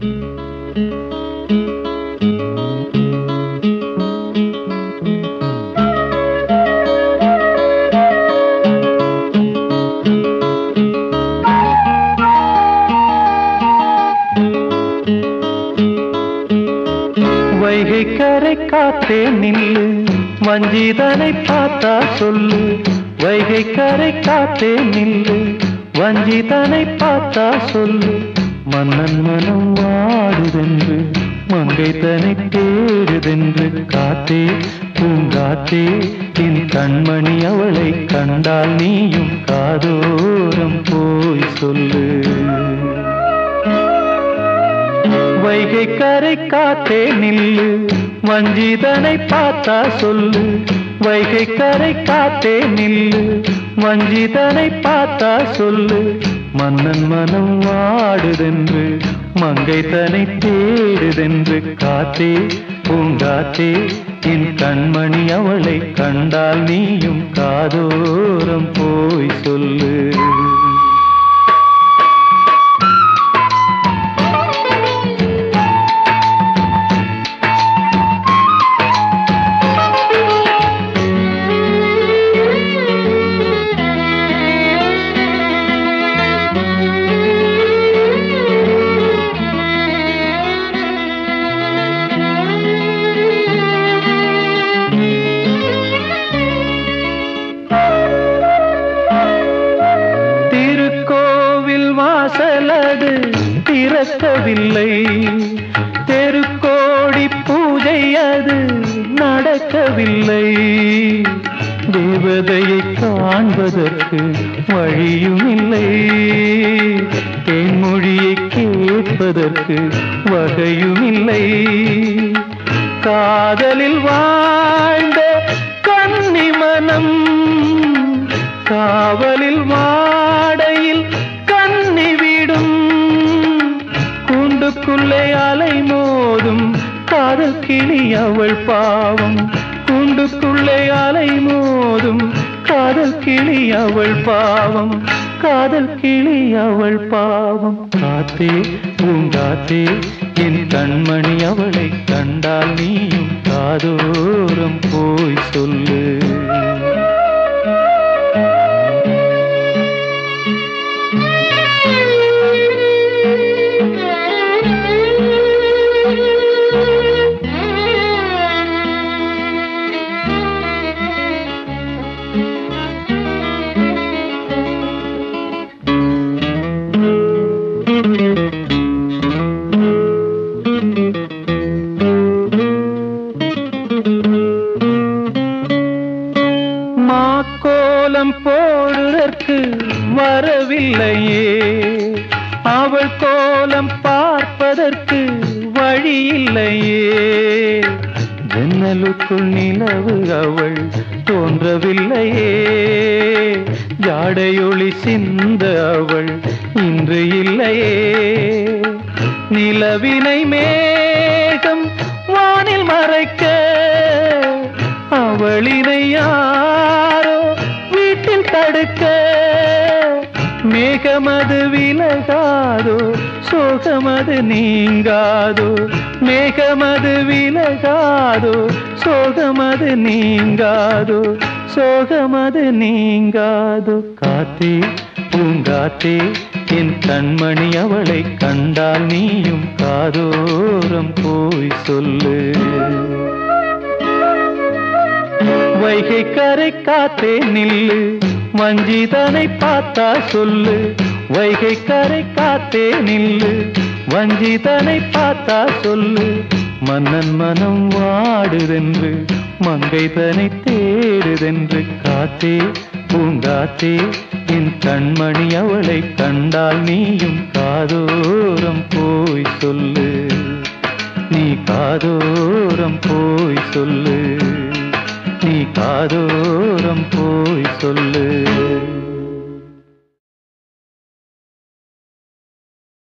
வைகை கரை காத்தே நில்லு வஞ்சிதனை பார்த்தா சொல்லு. வைகை கரை காத்தே நில்லு வஞ்சிதனை பார்த்தா சொல்லு. மன்னன் மனம் வாடுதென்று மங்கை தனை தேடுதென்று காத்தே பூங்காத்தே என் கண்மணி அவளை கண்டால் நீயும் காதோரம் போய் சொல்லு. வைகை கரை காத்தே நில்லு வஞ்சிதனை பார்த்தா சொல்லு. வைகை கரை காத்தே நில்லு வஞ்சிதனை பார்த்தா சொல்லு. மன்னன் மனம் வாடுதென்று மங்கை தனை தேடுதென்று காத்தே பூங்காத்தே என் கண்மணி அவளை கண்டால் நீயும் காதோரம் போய் சொல்லு. திறக்கவில்லை தெருக்கோடி பூஜை அது நடக்கவில்லை. தேவதையை காண்பதற்கு வழியும் இல்லை தேன்மொழியை கேட்பதற்கு வகையும் இல்லை காதலில் வாழ்ந்த கன்னி மனம் காவலில் வாழ் அலை மோதும் காதல் கிளி அவள் பாவம். கூண்டுக்குள்ளே அலை மோதும் காதல் கிளி அவள் பாவம். காதல் கிளி அவள் பாவம். காத்தே பூங்காத்தே என் கண்மணி அவளை கண்டால் நீயும் காதோரம் போய் சொல்லு. மாக்கோலம் போடுதற்கு வரவில்லையே. அவள் கோலம் பார்ப்பதற்கு வழி இல்லையே ஜன்னலுக்குள் நிலவு அவள் தோன்றவில்லையே. ஜாடையொளி சிந்த அவள் இன்று இல்லையே. நிலவினை மே மேகமது விலகாதோ சோகமது நீங்காதோ மேகமது விலகாதோ சோகமது நீங்காதோ சோகமது நீங்காதோ. காத்தே பூங்காத்தே என் கண்மணி அவளை கண்டால் நீயும் காதோரம் போய் சொல்லு. வைகை கரை காத்தே நில்லு. வஞ்சிதனை பார்த்தா சொல்லு. வைகை கரை காத்தே நில்லு. வஞ்சிதனை பார்த்தா சொல்லு. மன்னன் மனம் வாடுதென்று மங்கை தனை தேடுதென்று காத்தே பூங்காத்தே என் கண்மணி அவளை கண்டால் நீயும் காதோரம் போய் சொல்லு. நீ காதோரம் போய் சொல்லு. காதோரம் போய் சொல்லு.